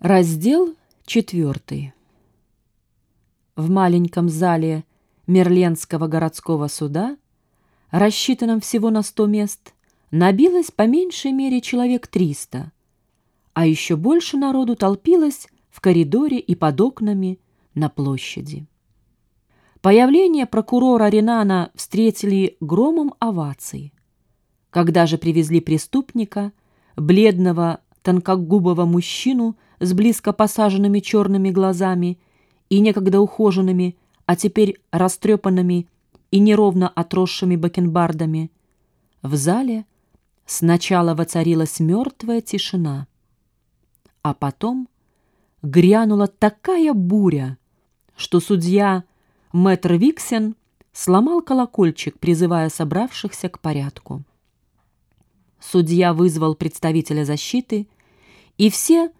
Раздел четвертый. В маленьком зале Мерленского городского суда, рассчитанном всего на сто мест, набилось по меньшей мере человек триста, а еще больше народу толпилось в коридоре и под окнами на площади. Появление прокурора Ренана встретили громом оваций. Когда же привезли преступника, бледного, тонкогубого мужчину с близко посаженными черными глазами и некогда ухоженными, а теперь растрепанными и неровно отросшими бакенбардами, в зале сначала воцарилась мертвая тишина, а потом грянула такая буря, что судья Мэтр Виксен сломал колокольчик, призывая собравшихся к порядку. Судья вызвал представителя защиты, и все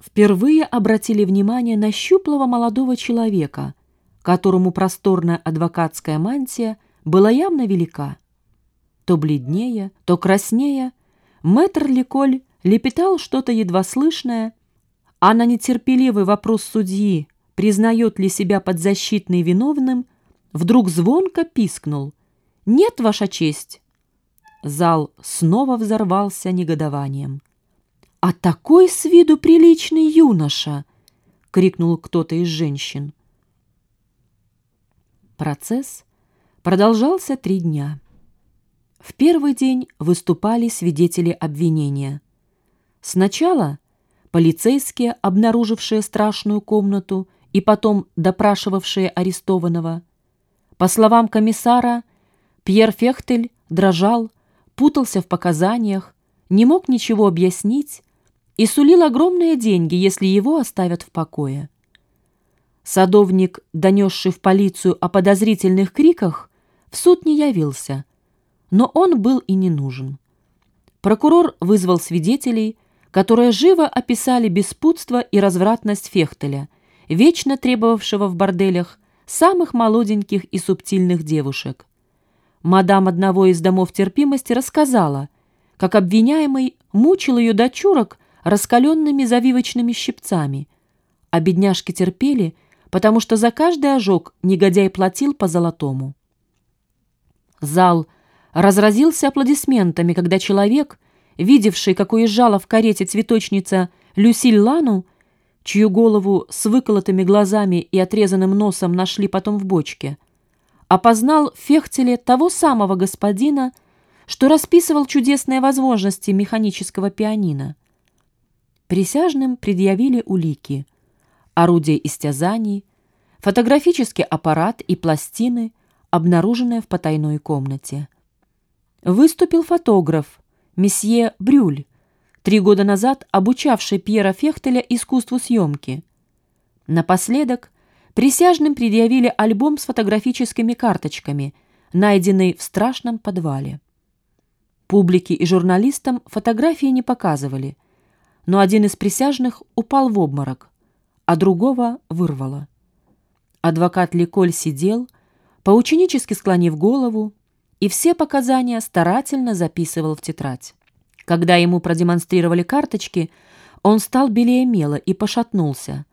впервые обратили внимание на щуплого молодого человека, которому просторная адвокатская мантия была явно велика. То бледнее, то краснее, мэтр Ликоль лепетал что-то едва слышное, а на нетерпеливый вопрос судьи, признает ли себя подзащитный виновным, вдруг звонко пискнул «Нет, Ваша честь!» Зал снова взорвался негодованием. «А такой с виду приличный юноша!» — крикнул кто-то из женщин. Процесс продолжался три дня. В первый день выступали свидетели обвинения. Сначала полицейские, обнаружившие страшную комнату и потом допрашивавшие арестованного. По словам комиссара, Пьер Фехтель дрожал, путался в показаниях, не мог ничего объяснить и сулил огромные деньги, если его оставят в покое. Садовник, донесший в полицию о подозрительных криках, в суд не явился, но он был и не нужен. Прокурор вызвал свидетелей, которые живо описали беспутство и развратность Фехтеля, вечно требовавшего в борделях самых молоденьких и субтильных девушек. Мадам одного из домов терпимости рассказала, как обвиняемый мучил ее дочурок раскаленными завивочными щипцами, а бедняжки терпели, потому что за каждый ожог негодяй платил по золотому. Зал разразился аплодисментами, когда человек, видевший, как уезжала в карете цветочница Люсиль Лану, чью голову с выколотыми глазами и отрезанным носом нашли потом в бочке, опознал в Фехтеле того самого господина, что расписывал чудесные возможности механического пианино. Присяжным предъявили улики, орудие истязаний, фотографический аппарат и пластины, обнаруженные в потайной комнате. Выступил фотограф, месье Брюль, три года назад обучавший Пьера Фехтеля искусству съемки. Напоследок присяжным предъявили альбом с фотографическими карточками, найденный в страшном подвале. Публике и журналистам фотографии не показывали, но один из присяжных упал в обморок, а другого вырвало. Адвокат Ликоль сидел, поученически склонив голову, и все показания старательно записывал в тетрадь. Когда ему продемонстрировали карточки, он стал белее мела и пошатнулся.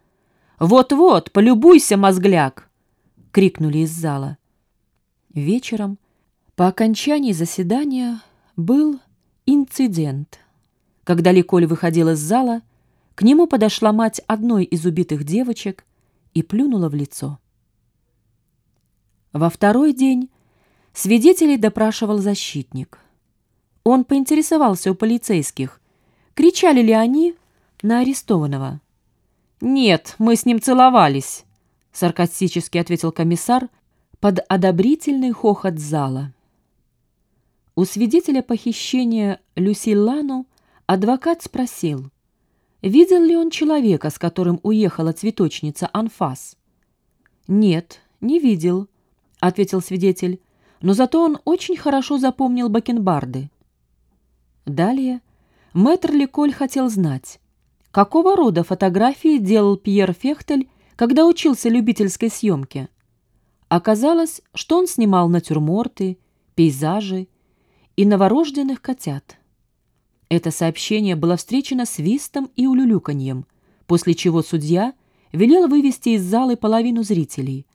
«Вот-вот, полюбуйся, мозгляк!» — крикнули из зала. Вечером, по окончании заседания, был инцидент. Когда Ликоль выходил из зала, к нему подошла мать одной из убитых девочек и плюнула в лицо. Во второй день свидетелей допрашивал защитник — он поинтересовался у полицейских, кричали ли они на арестованного. «Нет, мы с ним целовались», — саркастически ответил комиссар под одобрительный хохот зала. У свидетеля похищения Люси Лану адвокат спросил, видел ли он человека, с которым уехала цветочница Анфас. «Нет, не видел», — ответил свидетель, но зато он очень хорошо запомнил бакенбарды. Далее мэтр Ликоль хотел знать, какого рода фотографии делал Пьер Фехтель, когда учился любительской съемке. Оказалось, что он снимал натюрморты, пейзажи и новорожденных котят. Это сообщение было встречено свистом и улюлюканьем, после чего судья велел вывести из залы половину зрителей.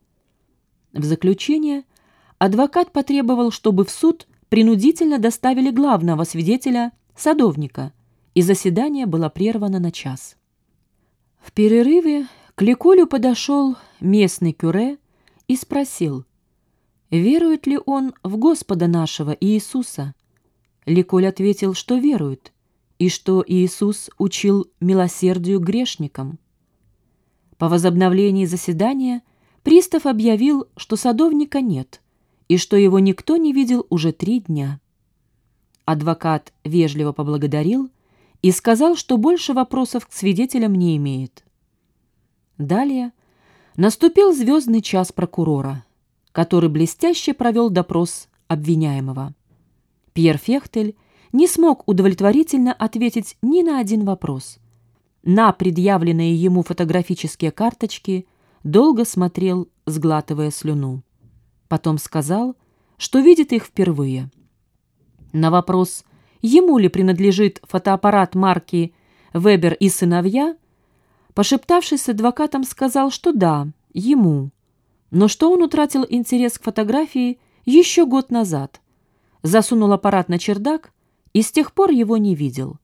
В заключение адвокат потребовал, чтобы в суд принудительно доставили главного свидетеля, садовника, и заседание было прервано на час. В перерыве к Ликолю подошел местный кюре и спросил, верует ли он в Господа нашего Иисуса. Ликоль ответил, что верует, и что Иисус учил милосердию грешникам. По возобновлении заседания пристав объявил, что садовника нет и что его никто не видел уже три дня. Адвокат вежливо поблагодарил и сказал, что больше вопросов к свидетелям не имеет. Далее наступил звездный час прокурора, который блестяще провел допрос обвиняемого. Пьер Фехтель не смог удовлетворительно ответить ни на один вопрос. На предъявленные ему фотографические карточки долго смотрел, сглатывая слюну. Потом сказал, что видит их впервые. На вопрос, ему ли принадлежит фотоаппарат марки «Вебер и сыновья», Пошептавшись с адвокатом, сказал, что да, ему, но что он утратил интерес к фотографии еще год назад. Засунул аппарат на чердак и с тех пор его не видел.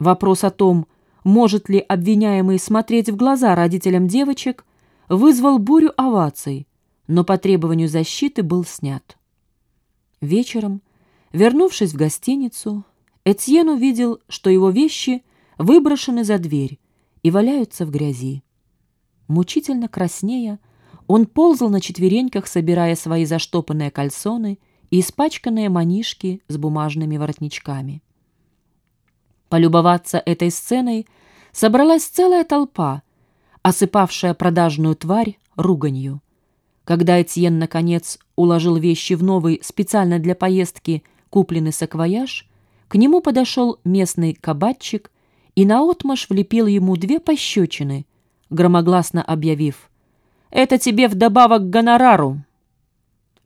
Вопрос о том, может ли обвиняемый смотреть в глаза родителям девочек, вызвал бурю оваций, но по требованию защиты был снят. Вечером, вернувшись в гостиницу, Этьен увидел, что его вещи выброшены за дверь, и валяются в грязи. Мучительно краснея, он ползал на четвереньках, собирая свои заштопанные кальсоны и испачканные манишки с бумажными воротничками. Полюбоваться этой сценой собралась целая толпа, осыпавшая продажную тварь руганью. Когда Этьен, наконец, уложил вещи в новый, специально для поездки, купленный саквояж, к нему подошел местный кабачик и наотмашь влепил ему две пощечины, громогласно объявив «Это тебе вдобавок к гонорару!»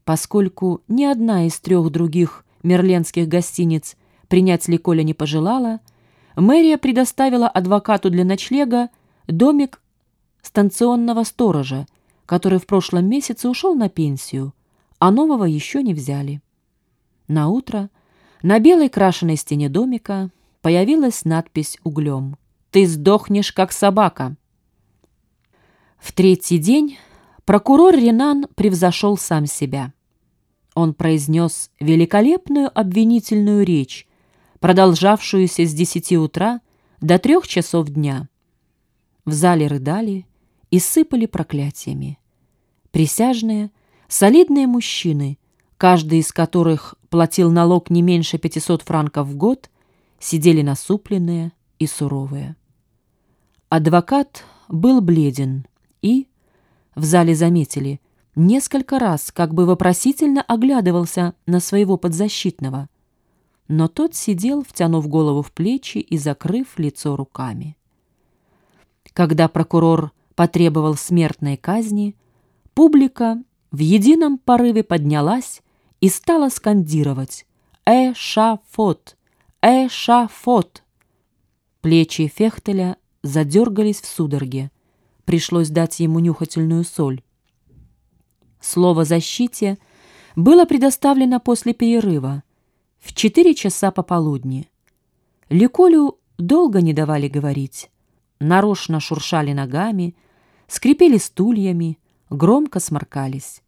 Поскольку ни одна из трех других мерленских гостиниц принять Ликоля не пожелала, мэрия предоставила адвокату для ночлега домик станционного сторожа, который в прошлом месяце ушел на пенсию, а нового еще не взяли. На утро на белой крашеной стене домика появилась надпись углем «Ты сдохнешь, как собака». В третий день прокурор Ренан превзошел сам себя. Он произнес великолепную обвинительную речь, продолжавшуюся с десяти утра до трех часов дня. В зале рыдали и сыпали проклятиями. Присяжные, солидные мужчины, каждый из которых платил налог не меньше 500 франков в год, сидели насупленные и суровые. Адвокат был бледен и, в зале заметили, несколько раз как бы вопросительно оглядывался на своего подзащитного, но тот сидел, втянув голову в плечи и закрыв лицо руками. Когда прокурор потребовал смертной казни, публика в едином порыве поднялась и стала скандировать «Эшафот! Эшафот!» Плечи Фехтеля задергались в судороге. Пришлось дать ему нюхательную соль. Слово «защите» было предоставлено после перерыва, в четыре часа пополудни. Ликолю долго не давали говорить. Нарочно шуршали ногами, скрипели стульями, громко сморкались.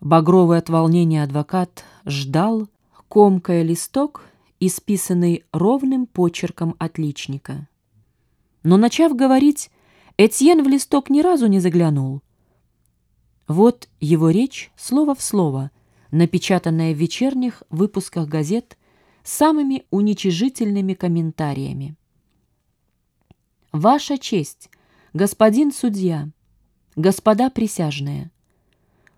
Багровый от волнения адвокат ждал, комкая листок исписанный ровным почерком отличника. Но, начав говорить, Этьен в листок ни разу не заглянул. Вот его речь слово в слово, напечатанная в вечерних выпусках газет самыми уничижительными комментариями. «Ваша честь, господин судья, господа присяжные,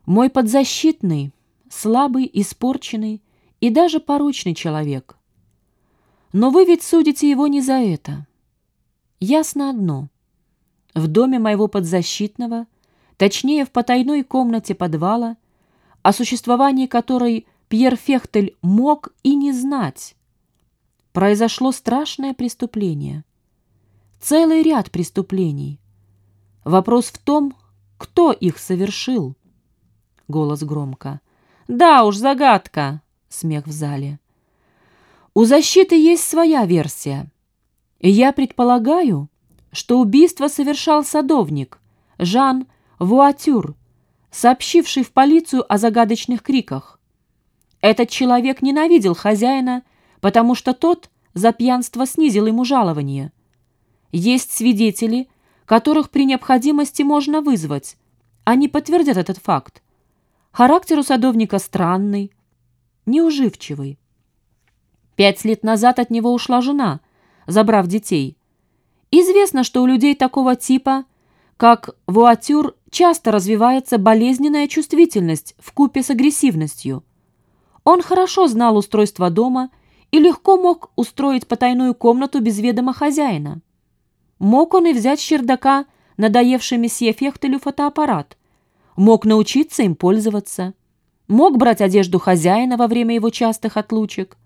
мой подзащитный, слабый, испорченный и даже порочный человек, но вы ведь судите его не за это. Ясно одно. В доме моего подзащитного, точнее в потайной комнате подвала, о существовании которой Пьер Фехтель мог и не знать, произошло страшное преступление. Целый ряд преступлений. Вопрос в том, кто их совершил. Голос громко. «Да уж, загадка!» Смех в зале. У защиты есть своя версия. Я предполагаю, что убийство совершал садовник Жан Вуатюр, сообщивший в полицию о загадочных криках. Этот человек ненавидел хозяина, потому что тот за пьянство снизил ему жалование. Есть свидетели, которых при необходимости можно вызвать. Они подтвердят этот факт. Характер у садовника странный, неуживчивый. Пять лет назад от него ушла жена, забрав детей. Известно, что у людей такого типа, как вуатюр, часто развивается болезненная чувствительность в купе с агрессивностью. Он хорошо знал устройство дома и легко мог устроить потайную комнату без ведома хозяина. Мог он и взять с чердака надоевший месье Фехтелю фотоаппарат. Мог научиться им пользоваться. Мог брать одежду хозяина во время его частых отлучек.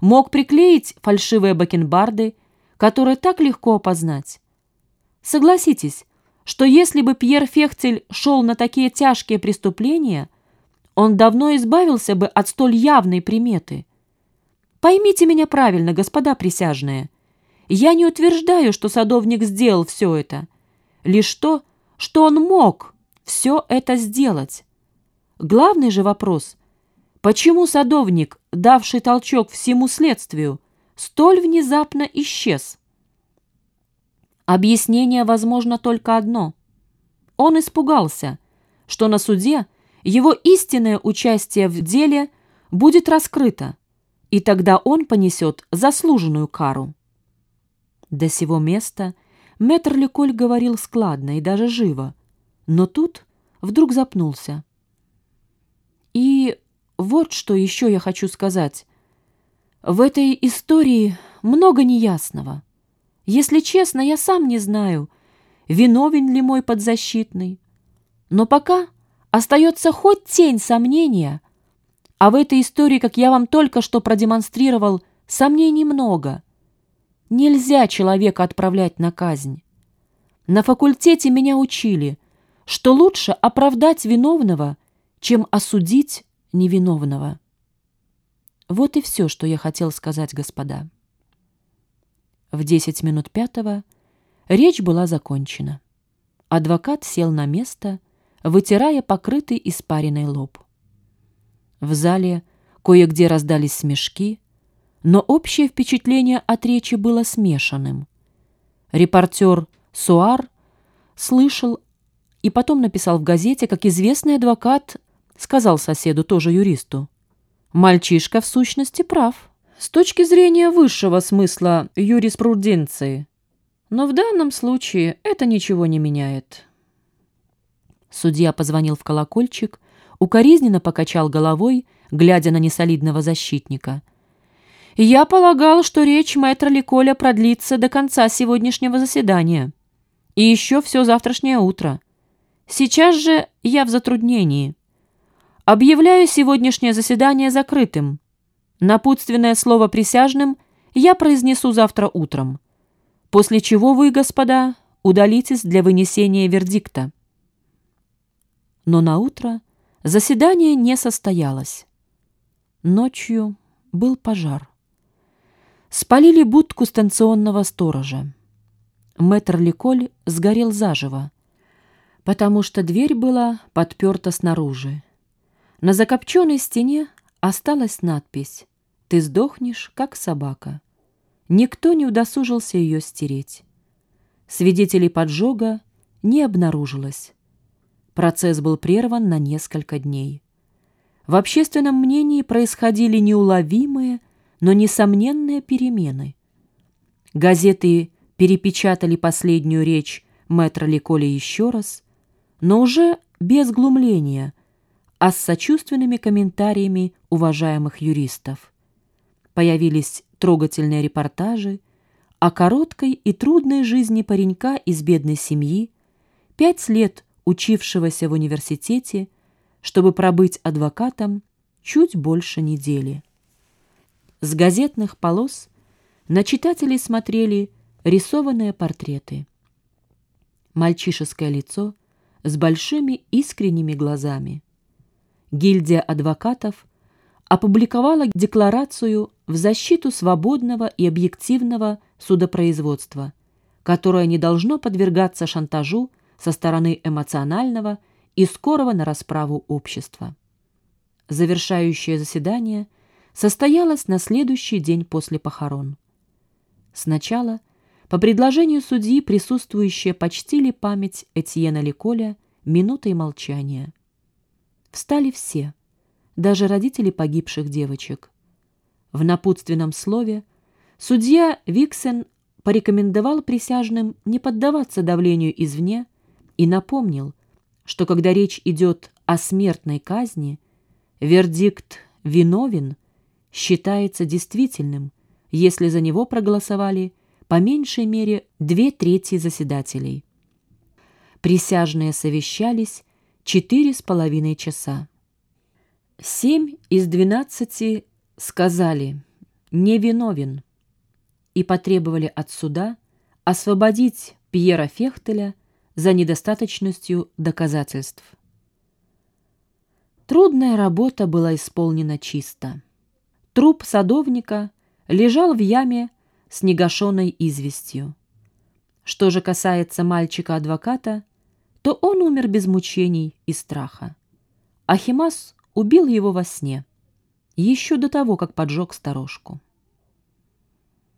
Мог приклеить фальшивые бакенбарды, которые так легко опознать. Согласитесь, что если бы Пьер Фехтель шел на такие тяжкие преступления, он давно избавился бы от столь явной приметы. Поймите меня правильно, господа присяжные. Я не утверждаю, что садовник сделал все это. Лишь то, что он мог все это сделать. Главный же вопрос – почему садовник, давший толчок всему следствию, столь внезапно исчез? Объяснение возможно только одно. Он испугался, что на суде его истинное участие в деле будет раскрыто, и тогда он понесет заслуженную кару. До сего места мэтр Леколь говорил складно и даже живо, но тут вдруг запнулся. И вот что еще я хочу сказать. В этой истории много неясного. Если честно, я сам не знаю, виновен ли мой подзащитный. Но пока остается хоть тень сомнения, а в этой истории, как я вам только что продемонстрировал, сомнений много. Нельзя человека отправлять на казнь. На факультете меня учили, что лучше оправдать виновного, чем осудить невиновного. Вот и все, что я хотел сказать, господа. В десять минут пятого речь была закончена. Адвокат сел на место, вытирая покрытый испаренный лоб. В зале кое-где раздались смешки, но общее впечатление от речи было смешанным. Репортер Суар слышал и потом написал в газете, как известный адвокат сказал соседу, тоже юристу. «Мальчишка в сущности прав» с точки зрения высшего смысла юриспруденции. Но в данном случае это ничего не меняет. Судья позвонил в колокольчик, укоризненно покачал головой, глядя на несолидного защитника. «Я полагал, что речь мэтра Ликоля продлится до конца сегодняшнего заседания. И еще все завтрашнее утро. Сейчас же я в затруднении. Объявляю сегодняшнее заседание закрытым. Напутственное слово присяжным я произнесу завтра утром, после чего вы, господа, удалитесь для вынесения вердикта. Но на утро заседание не состоялось. Ночью был пожар. Спалили будку станционного сторожа. Мэтр Ликоль сгорел заживо, потому что дверь была подперта снаружи. На закопченной стене осталась надпись «Ты сдохнешь, как собака». Никто не удосужился ее стереть. Свидетелей поджога не обнаружилось. Процесс был прерван на несколько дней. В общественном мнении происходили неуловимые, но несомненные перемены. Газеты перепечатали последнюю речь мэтра Ликоли еще раз, но уже без глумления – а с сочувственными комментариями уважаемых юристов. Появились трогательные репортажи о короткой и трудной жизни паренька из бедной семьи, пять лет учившегося в университете, чтобы пробыть адвокатом чуть больше недели. С газетных полос на читателей смотрели рисованные портреты. Мальчишеское лицо с большими искренними глазами. Гильдия адвокатов опубликовала декларацию в защиту свободного и объективного судопроизводства, которое не должно подвергаться шантажу со стороны эмоционального и скорого на расправу общества. Завершающее заседание состоялось на следующий день после похорон. Сначала, по предложению судьи, присутствующие почтили память Этьена Ликоля минутой молчания. Встали все, даже родители погибших девочек. В напутственном слове судья Виксен порекомендовал присяжным не поддаваться давлению извне и напомнил, что когда речь идет о смертной казни, вердикт «виновен» считается действительным, если за него проголосовали по меньшей мере две трети заседателей. Присяжные совещались четыре с половиной часа. Семь из двенадцати сказали «невиновен» и потребовали от суда освободить Пьера Фехтеля за недостаточностью доказательств. Трудная работа была исполнена чисто. Труп садовника лежал в яме с негашенной известью. Что же касается мальчика-адвоката, то он умер без мучений и страха. Ахимас убил его во сне, еще до того, как поджег сторожку.